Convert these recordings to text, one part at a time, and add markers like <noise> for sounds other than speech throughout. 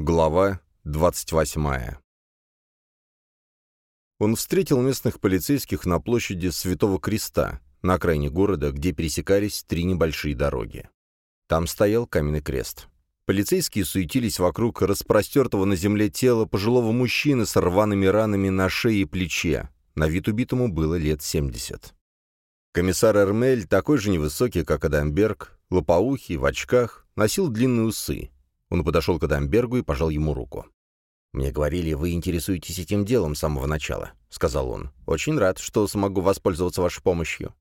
Глава 28 Он встретил местных полицейских на площади Святого Креста, на окраине города, где пересекались три небольшие дороги. Там стоял каменный крест. Полицейские суетились вокруг распростертого на земле тела пожилого мужчины с рваными ранами на шее и плече. На вид убитому было лет 70. Комиссар Эрмель, такой же невысокий, как Адамберг, лопоухий, в очках, носил длинные усы. Он подошел к Адамбергу и пожал ему руку. «Мне говорили, вы интересуетесь этим делом с самого начала», — сказал он. «Очень рад, что смогу воспользоваться вашей помощью».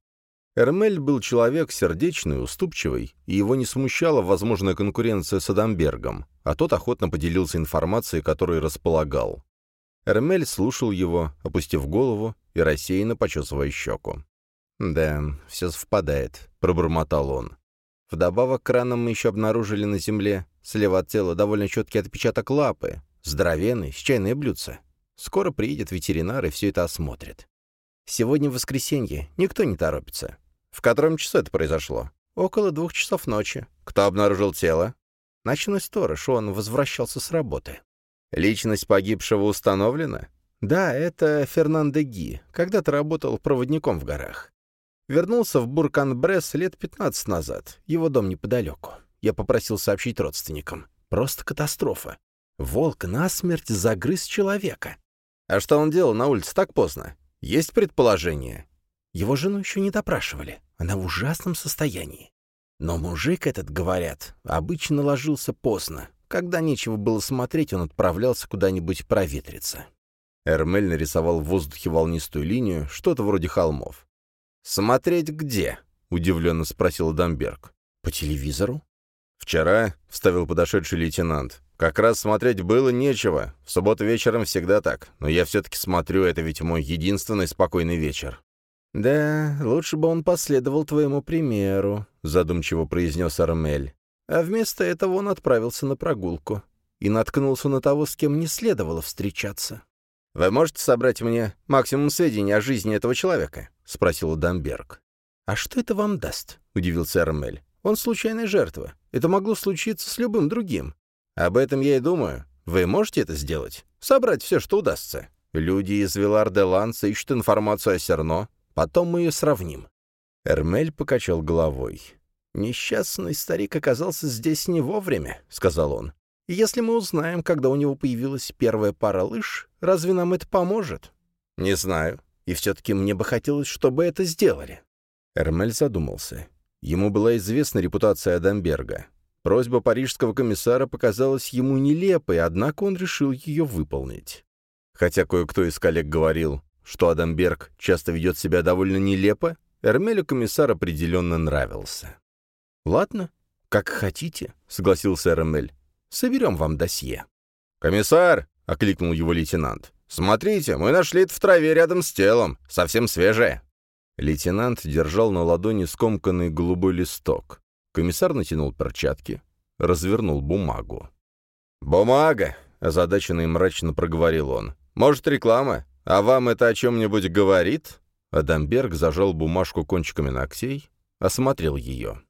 Эрмель был человек сердечный, уступчивый, и его не смущала возможная конкуренция с Адамбергом, а тот охотно поделился информацией, которой располагал. Эрмель слушал его, опустив голову и рассеянно почесывая щеку. «Да, все совпадает», — пробормотал он. Вдобавок к ранам мы еще обнаружили на земле слева от тела довольно четкий отпечаток лапы, здоровенный, с чайное блюдце. Скоро приедет ветеринар и все это осмотрит. Сегодня воскресенье, никто не торопится. В котором часу это произошло? Около двух часов ночи. Кто обнаружил тело? Ночной сторож, он возвращался с работы. Личность погибшего установлена? Да, это Фернандо Ги, когда-то работал проводником в горах. Вернулся в Буркан-Бресс лет 15 назад. Его дом неподалеку. Я попросил сообщить родственникам. Просто катастрофа. Волк насмерть загрыз человека. А что он делал на улице так поздно? Есть предположение? Его жену еще не допрашивали. Она в ужасном состоянии. Но мужик этот, говорят, обычно ложился поздно. Когда нечего было смотреть, он отправлялся куда-нибудь проветриться. Эрмель нарисовал в воздухе волнистую линию, что-то вроде холмов. «Смотреть где?» — удивленно спросил Дамберг. «По телевизору?» «Вчера», — вставил подошедший лейтенант, — «как раз смотреть было нечего. В субботу вечером всегда так. Но я все-таки смотрю, это ведь мой единственный спокойный вечер». «Да, лучше бы он последовал твоему примеру», — задумчиво произнес Армель. А вместо этого он отправился на прогулку и наткнулся на того, с кем не следовало встречаться. «Вы можете собрать мне максимум сведений о жизни этого человека?» — спросил Дамберг. «А что это вам даст?» — удивился Эрмель. «Он случайная жертва. Это могло случиться с любым другим. Об этом я и думаю. Вы можете это сделать? Собрать все, что удастся. Люди из Вилар-де-Ланса ищут информацию о Серно. Потом мы ее сравним». Эрмель покачал головой. «Несчастный старик оказался здесь не вовремя», — сказал он. И если мы узнаем, когда у него появилась первая пара лыж, разве нам это поможет? Не знаю. И все-таки мне бы хотелось, чтобы это сделали. Эрмель задумался. Ему была известна репутация Адамберга. Просьба парижского комиссара показалась ему нелепой, однако он решил ее выполнить. Хотя кое-кто из коллег говорил, что Адамберг часто ведет себя довольно нелепо, Эрмелю комиссар определенно нравился. «Ладно, как хотите», — согласился Эрмель. Соберем вам досье». «Комиссар!» — окликнул его лейтенант. «Смотрите, мы нашли это в траве рядом с телом. Совсем свежее». Лейтенант держал на ладони скомканный голубой листок. Комиссар натянул перчатки, развернул бумагу. «Бумага!» — озадаченно мрачно проговорил он. «Может, реклама? А вам это о чем-нибудь говорит?» Адамберг зажал бумажку кончиками ногтей, осмотрел ее.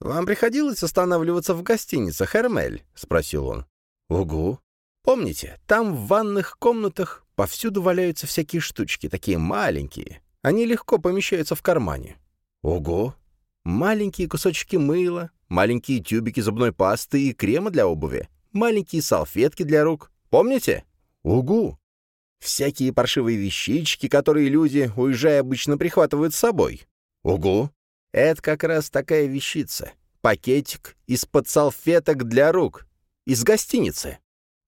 «Вам приходилось останавливаться в гостиницах, Эрмель?» — спросил он. «Угу. Помните, там в ванных комнатах повсюду валяются всякие штучки, такие маленькие. Они легко помещаются в кармане». «Ого! Маленькие кусочки мыла, маленькие тюбики зубной пасты и крема для обуви, маленькие салфетки для рук. Помните? Угу! Всякие паршивые вещички, которые люди, уезжая, обычно прихватывают с собой. Угу! Это как раз такая вещица. Пакетик из-под салфеток для рук. Из гостиницы.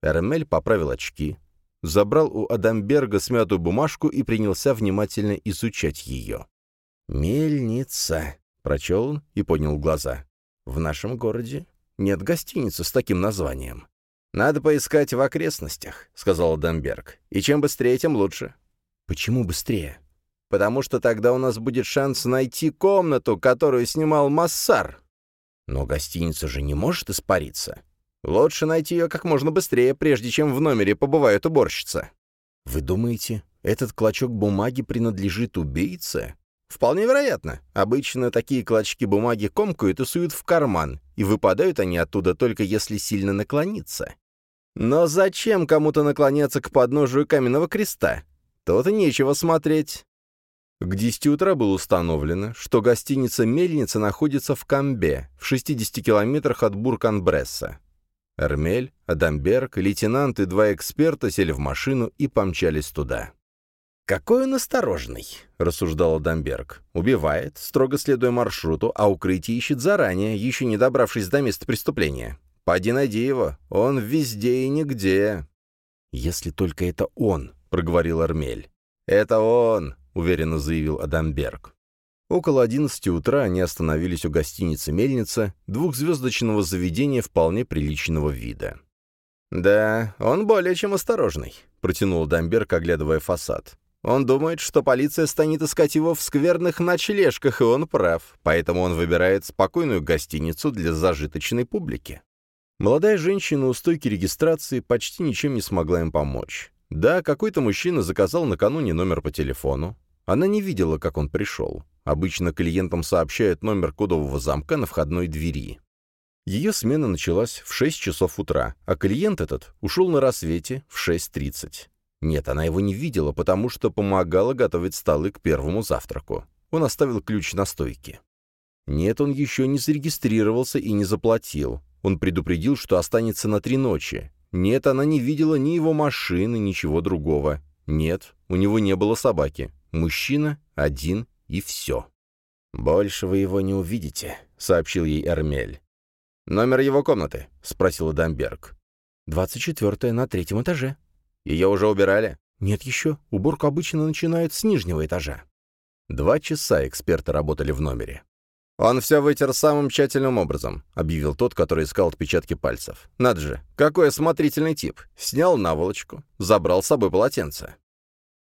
Эрмель поправил очки, забрал у Адамберга смятую бумажку и принялся внимательно изучать ее. «Мельница», — прочел он и поднял глаза. «В нашем городе нет гостиницы с таким названием». «Надо поискать в окрестностях», — сказал Адамберг. «И чем быстрее, тем лучше». «Почему быстрее?» потому что тогда у нас будет шанс найти комнату, которую снимал Массар. Но гостиница же не может испариться. Лучше найти ее как можно быстрее, прежде чем в номере побывает уборщица. Вы думаете, этот клочок бумаги принадлежит убийце? Вполне вероятно. Обычно такие клочки бумаги комкают и суют в карман, и выпадают они оттуда только если сильно наклониться. Но зачем кому-то наклоняться к подножию каменного креста? Тут нечего смотреть. К 10 утра было установлено, что гостиница «Мельница» находится в Камбе, в 60 километрах от Буркан-Бресса. Эрмель, Адамберг, лейтенант и два эксперта сели в машину и помчались туда. «Какой он осторожный», — рассуждал Адамберг. «Убивает, строго следуя маршруту, а укрытие ищет заранее, еще не добравшись до места преступления. Поди найди его, он везде и нигде». «Если только это он», — проговорил Армель. «Это он», — уверенно заявил Адамберг. Около одиннадцати утра они остановились у гостиницы «Мельница», двухзвездочного заведения вполне приличного вида. «Да, он более чем осторожный», — протянул Дамберг, оглядывая фасад. «Он думает, что полиция станет искать его в скверных ночлежках, и он прав, поэтому он выбирает спокойную гостиницу для зажиточной публики». Молодая женщина у стойки регистрации почти ничем не смогла им помочь. Да, какой-то мужчина заказал накануне номер по телефону. Она не видела, как он пришел. Обычно клиентам сообщают номер кодового замка на входной двери. Ее смена началась в 6 часов утра, а клиент этот ушел на рассвете в 6.30. Нет, она его не видела, потому что помогала готовить столы к первому завтраку. Он оставил ключ на стойке. Нет, он еще не зарегистрировался и не заплатил. Он предупредил, что останется на три ночи. Нет, она не видела ни его машины, ничего другого. Нет, у него не было собаки. Мужчина один и все. «Больше вы его не увидите», — сообщил ей Эрмель. «Номер его комнаты?» — спросил Дамберг. «Двадцать четвертая на третьем этаже». «Ее уже убирали?» «Нет еще. Уборку обычно начинают с нижнего этажа». Два часа эксперты работали в номере. «Он все вытер самым тщательным образом», — объявил тот, который искал отпечатки пальцев. «Надо же, какой осмотрительный тип. Снял наволочку, забрал с собой полотенце».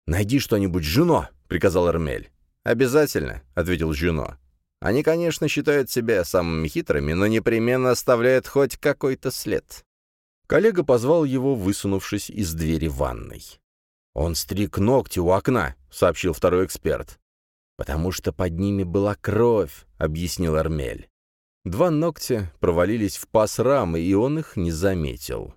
«Найди что-нибудь, жено!» — приказал Эрмель. «Обязательно», — ответил Жюно. «Они, конечно, считают себя самыми хитрыми, но непременно оставляют хоть какой-то след». Коллега позвал его, высунувшись из двери ванной. «Он стриг ногти у окна», — сообщил второй эксперт. «Потому что под ними была кровь», — объяснил Армель. Два ногтя провалились в паз рамы, и он их не заметил.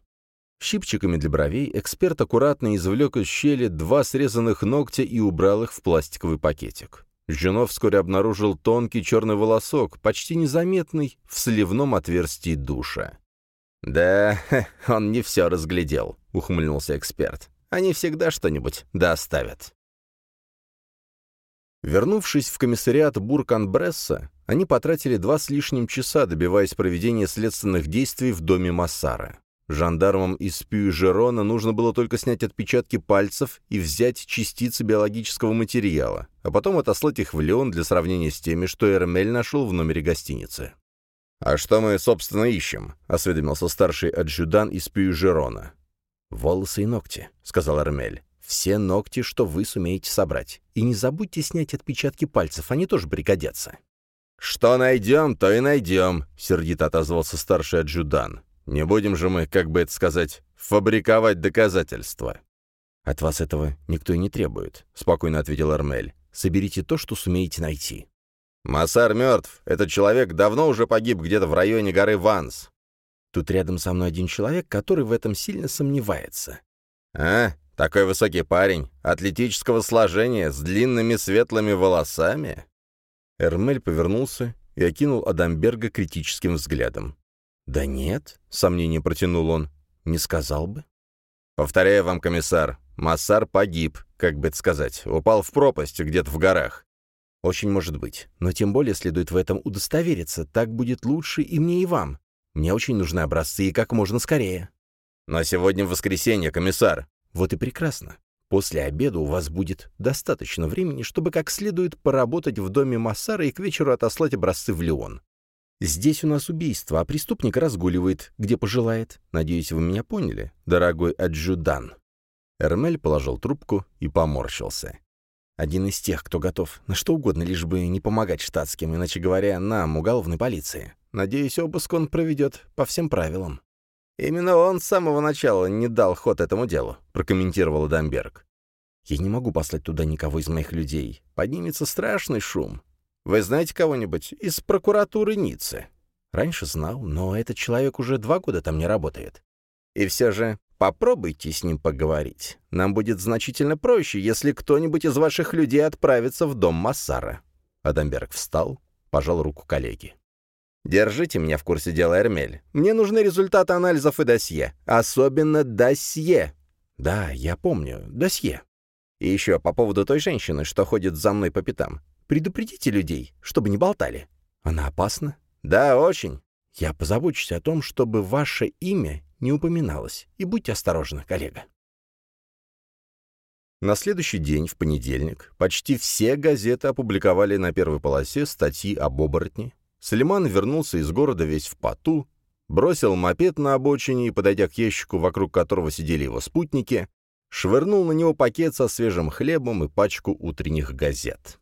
Щипчиками для бровей эксперт аккуратно извлек из щели два срезанных ногтя и убрал их в пластиковый пакетик. Жунов вскоре обнаружил тонкий черный волосок, почти незаметный, в сливном отверстии душа. «Да, <laughs> он не все разглядел», — ухмыльнулся эксперт. «Они всегда что-нибудь доставят». Вернувшись в комиссариат Буркан-Бресса, они потратили два с лишним часа, добиваясь проведения следственных действий в доме Массара. Жандармам из Пью-Жерона нужно было только снять отпечатки пальцев и взять частицы биологического материала, а потом отослать их в Леон для сравнения с теми, что Эрмель нашел в номере гостиницы. «А что мы, собственно, ищем?» — осведомился старший аджудан из Пью-Жерона. «Волосы и ногти», — сказал Эрмель. «Все ногти, что вы сумеете собрать. И не забудьте снять отпечатки пальцев, они тоже пригодятся». «Что найдем, то и найдем», — сердито отозвался старший аджудан. Не будем же мы, как бы это сказать, фабриковать доказательства». «От вас этого никто и не требует», — спокойно ответил Армель. «Соберите то, что сумеете найти». «Массар мертв. Этот человек давно уже погиб где-то в районе горы Ванс». «Тут рядом со мной один человек, который в этом сильно сомневается». «А, такой высокий парень, атлетического сложения, с длинными светлыми волосами?» Эрмель повернулся и окинул Адамберга критическим взглядом. «Да нет», — сомнение протянул он, — «не сказал бы». «Повторяю вам, комиссар, Массар погиб, как бы это сказать, упал в пропасть где-то в горах». «Очень может быть, но тем более следует в этом удостовериться, так будет лучше и мне, и вам. Мне очень нужны образцы и как можно скорее». «Но сегодня воскресенье, комиссар». «Вот и прекрасно. После обеда у вас будет достаточно времени, чтобы как следует поработать в доме Массара и к вечеру отослать образцы в Леон. Здесь у нас убийство, а преступник разгуливает, где пожелает. Надеюсь, вы меня поняли, дорогой аджудан». Эрмель положил трубку и поморщился. Один из тех, кто готов на что угодно, лишь бы не помогать штатским, иначе говоря, нам, уголовной полиции. Надеюсь, обыск он проведет по всем правилам. «Именно он с самого начала не дал ход этому делу», — прокомментировал Дамберг. «Я не могу послать туда никого из моих людей. Поднимется страшный шум. Вы знаете кого-нибудь из прокуратуры Ниццы?» «Раньше знал, но этот человек уже два года там не работает». И все же попробуйте с ним поговорить. Нам будет значительно проще, если кто-нибудь из ваших людей отправится в дом Массара». Адамберг встал, пожал руку коллеге. «Держите меня в курсе дела, Эрмель. Мне нужны результаты анализов и досье. Особенно досье». «Да, я помню. Досье». «И еще по поводу той женщины, что ходит за мной по пятам. Предупредите людей, чтобы не болтали. Она опасна?» «Да, очень. Я позабочусь о том, чтобы ваше имя не упоминалось. И будьте осторожны, коллега». На следующий день, в понедельник, почти все газеты опубликовали на первой полосе статьи об оборотне, Салиман вернулся из города весь в поту, бросил мопед на обочине и, подойдя к ящику, вокруг которого сидели его спутники, швырнул на него пакет со свежим хлебом и пачку утренних газет.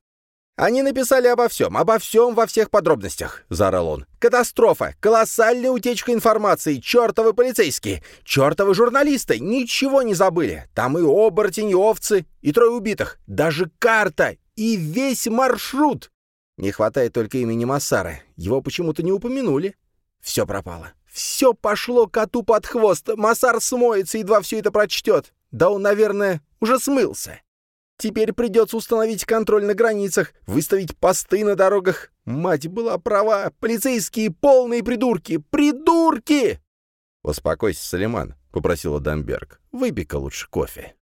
«Они написали обо всем, обо всем во всех подробностях», — заорал он. «Катастрофа! Колоссальная утечка информации! Чертовы полицейские! Чертовы журналисты! Ничего не забыли! Там и оборотень, и овцы, и трое убитых! Даже карта! И весь маршрут! Не хватает только имени Массара. Его почему-то не упомянули. Все пропало. Все пошло коту под хвост. Массар смоется, едва все это прочтет. Да он, наверное, уже смылся. Теперь придется установить контроль на границах, выставить посты на дорогах. Мать была права. Полицейские полные придурки. Придурки! «Успокойся, Салиман», — попросила Дамберг. «Выпей-ка лучше кофе».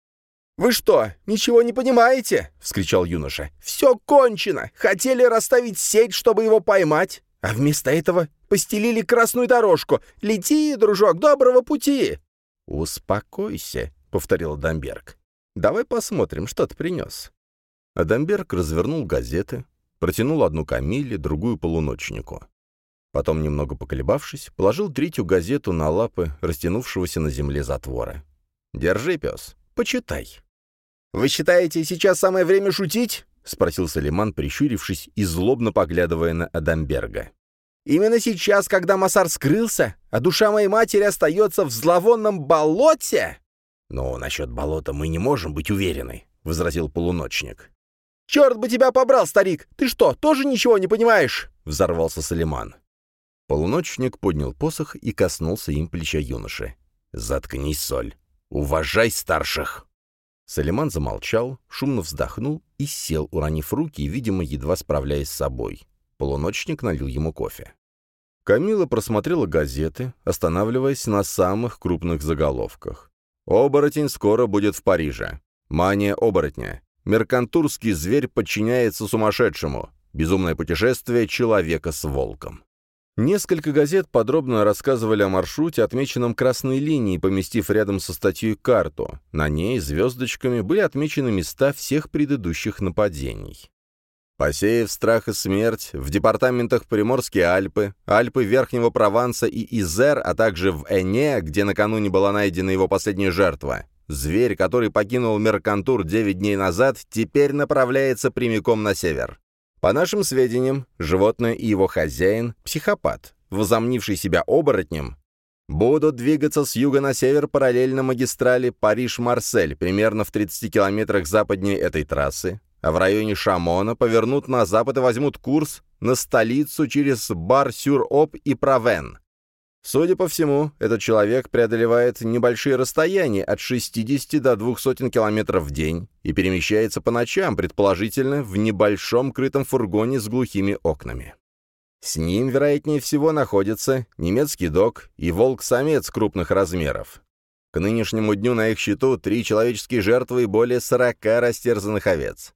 «Вы что, ничего не понимаете?» — вскричал юноша. «Все кончено! Хотели расставить сеть, чтобы его поймать, а вместо этого постелили красную дорожку. Лети, дружок, доброго пути!» «Успокойся», — повторил Дамберг. «Давай посмотрим, что ты принес». Адамберг развернул газеты, протянул одну Камиле, другую полуночнику. Потом, немного поколебавшись, положил третью газету на лапы растянувшегося на земле затвора. «Держи, пес, почитай». «Вы считаете, сейчас самое время шутить?» — спросил Салиман, прищурившись и злобно поглядывая на Адамберга. «Именно сейчас, когда Масар скрылся, а душа моей матери остается в зловонном болоте?» «Ну, насчет болота мы не можем быть уверены», — возразил полуночник. «Черт бы тебя побрал, старик! Ты что, тоже ничего не понимаешь?» — взорвался Салиман. Полуночник поднял посох и коснулся им плеча юноши. «Заткнись, Соль. Уважай старших!» Салиман замолчал, шумно вздохнул и сел, уронив руки видимо, едва справляясь с собой. Полуночник налил ему кофе. Камила просмотрела газеты, останавливаясь на самых крупных заголовках. «Оборотень скоро будет в Париже. Мания оборотня. Меркантурский зверь подчиняется сумасшедшему. Безумное путешествие человека с волком». Несколько газет подробно рассказывали о маршруте, отмеченном красной линией, поместив рядом со статьей карту. На ней звездочками были отмечены места всех предыдущих нападений. Посеяв страх и смерть, в департаментах Приморские Альпы, Альпы Верхнего Прованса и Изер, а также в Эне, где накануне была найдена его последняя жертва, зверь, который покинул Меркантур 9 дней назад, теперь направляется прямиком на север. По нашим сведениям, животное и его хозяин, психопат, возомнивший себя оборотнем, будут двигаться с юга на север параллельно магистрали Париж-Марсель, примерно в 30 километрах западнее этой трассы, а в районе Шамона повернут на запад и возьмут курс на столицу через Бар-Сюр-Оп и Правен. Судя по всему, этот человек преодолевает небольшие расстояния от 60 до 200 километров в день и перемещается по ночам, предположительно, в небольшом крытом фургоне с глухими окнами. С ним, вероятнее всего, находится немецкий дог и волк-самец крупных размеров. К нынешнему дню на их счету три человеческие жертвы и более 40 растерзанных овец.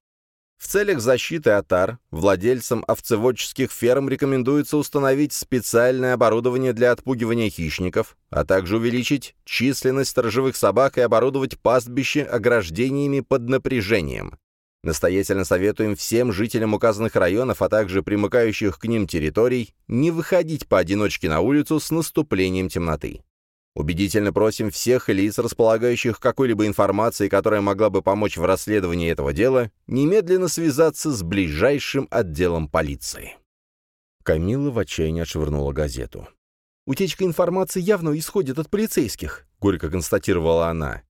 В целях защиты отар владельцам овцеводческих ферм рекомендуется установить специальное оборудование для отпугивания хищников, а также увеличить численность сторожевых собак и оборудовать пастбище ограждениями под напряжением. Настоятельно советуем всем жителям указанных районов, а также примыкающих к ним территорий, не выходить поодиночке на улицу с наступлением темноты. Убедительно просим всех лиц, располагающих какой-либо информацией, которая могла бы помочь в расследовании этого дела, немедленно связаться с ближайшим отделом полиции. Камила в отчаянии отшвырнула газету. «Утечка информации явно исходит от полицейских», — горько констатировала она.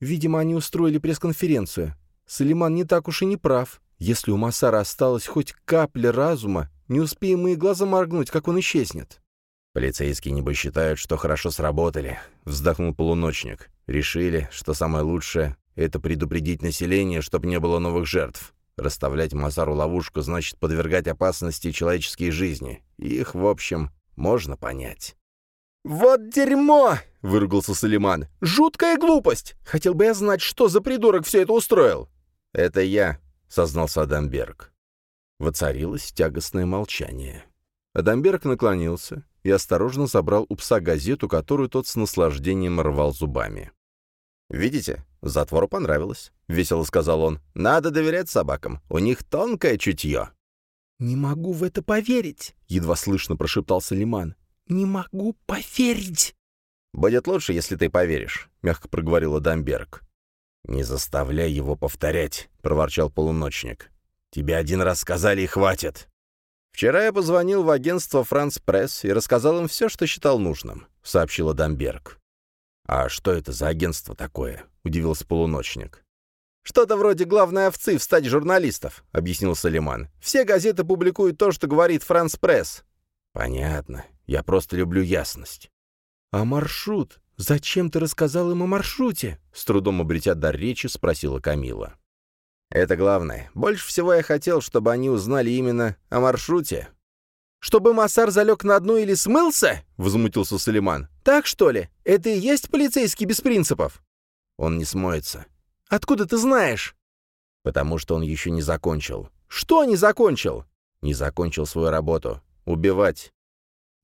«Видимо, они устроили пресс-конференцию. Салиман не так уж и не прав. Если у Масара осталась хоть капля разума, не успеем мы и глазом моргнуть, как он исчезнет». «Полицейские небось считают, что хорошо сработали», — вздохнул полуночник. «Решили, что самое лучшее — это предупредить население, чтобы не было новых жертв. Расставлять Мазару ловушку значит подвергать опасности человеческие жизни. Их, в общем, можно понять». «Вот дерьмо!» — выругался Салиман. «Жуткая глупость! Хотел бы я знать, что за придурок все это устроил!» «Это я», — сознался Адамберг. Воцарилось тягостное молчание. Адамберг наклонился и осторожно забрал у пса газету, которую тот с наслаждением рвал зубами. «Видите, затвору понравилось», — весело сказал он. «Надо доверять собакам, у них тонкое чутье». «Не могу в это поверить», — едва слышно прошептал Салиман. «Не могу поверить». «Будет лучше, если ты поверишь», — мягко проговорил Адамберг. «Не заставляй его повторять», — проворчал полуночник. «Тебе один раз сказали и хватит». «Вчера я позвонил в агентство «Франц Пресс» и рассказал им все, что считал нужным», — сообщил Адамберг. «А что это за агентство такое?» — удивился полуночник. «Что-то вроде главной овцы в стать журналистов», — объяснил Салиман. «Все газеты публикуют то, что говорит «Франц Пресс». «Понятно. Я просто люблю ясность». «А маршрут? Зачем ты рассказал им о маршруте?» — с трудом обретя дар речи, спросила Камила. Это главное. Больше всего я хотел, чтобы они узнали именно о маршруте. «Чтобы Массар залег на дно или смылся?» — возмутился Салиман. «Так, что ли? Это и есть полицейский без принципов?» «Он не смоется». «Откуда ты знаешь?» «Потому что он еще не закончил». «Что не закончил?» «Не закончил свою работу. Убивать».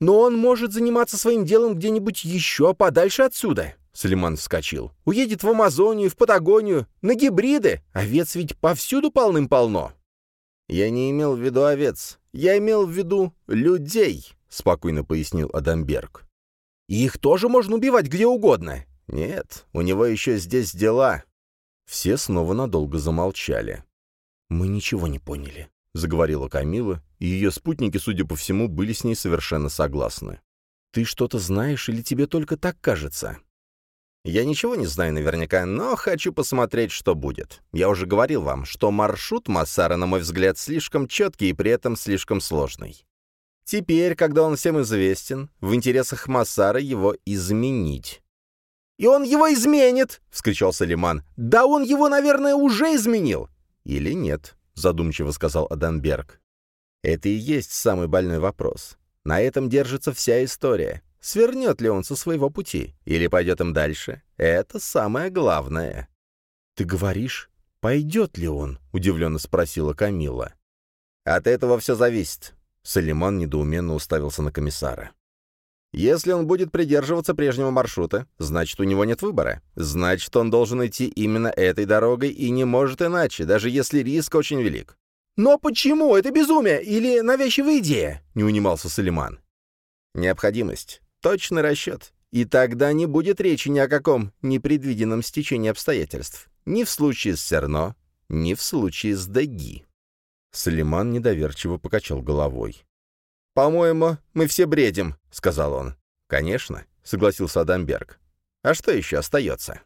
«Но он может заниматься своим делом где-нибудь еще подальше отсюда. Салиман вскочил. «Уедет в Амазонию, в Патагонию, на гибриды. Овец ведь повсюду полным-полно». «Я не имел в виду овец. Я имел в виду людей», — спокойно пояснил Адамберг. «И их тоже можно убивать где угодно». «Нет, у него еще здесь дела». Все снова надолго замолчали. «Мы ничего не поняли», — заговорила Камила, и ее спутники, судя по всему, были с ней совершенно согласны. «Ты что-то знаешь или тебе только так кажется?» Я ничего не знаю наверняка, но хочу посмотреть, что будет. Я уже говорил вам, что маршрут Массара, на мой взгляд, слишком четкий и при этом слишком сложный. Теперь, когда он всем известен, в интересах Массара его изменить. «И он его изменит!» — вскричал Салиман. «Да он его, наверное, уже изменил!» «Или нет?» — задумчиво сказал Адамберг. «Это и есть самый больной вопрос. На этом держится вся история. Свернет ли он со своего пути или пойдет им дальше? Это самое главное. «Ты говоришь, пойдет ли он?» — удивленно спросила Камила. «От этого все зависит». Салиман недоуменно уставился на комиссара. «Если он будет придерживаться прежнего маршрута, значит, у него нет выбора. Значит, он должен идти именно этой дорогой и не может иначе, даже если риск очень велик». «Но почему? Это безумие или навязчивая идея?» — не унимался Салиман. «Необходимость. Точный расчет. И тогда не будет речи ни о каком непредвиденном стечении обстоятельств. Ни в случае с Серно, ни в случае с Деги. Салиман недоверчиво покачал головой. «По-моему, мы все бредим», — сказал он. «Конечно», — согласился Адамберг. «А что еще остается?»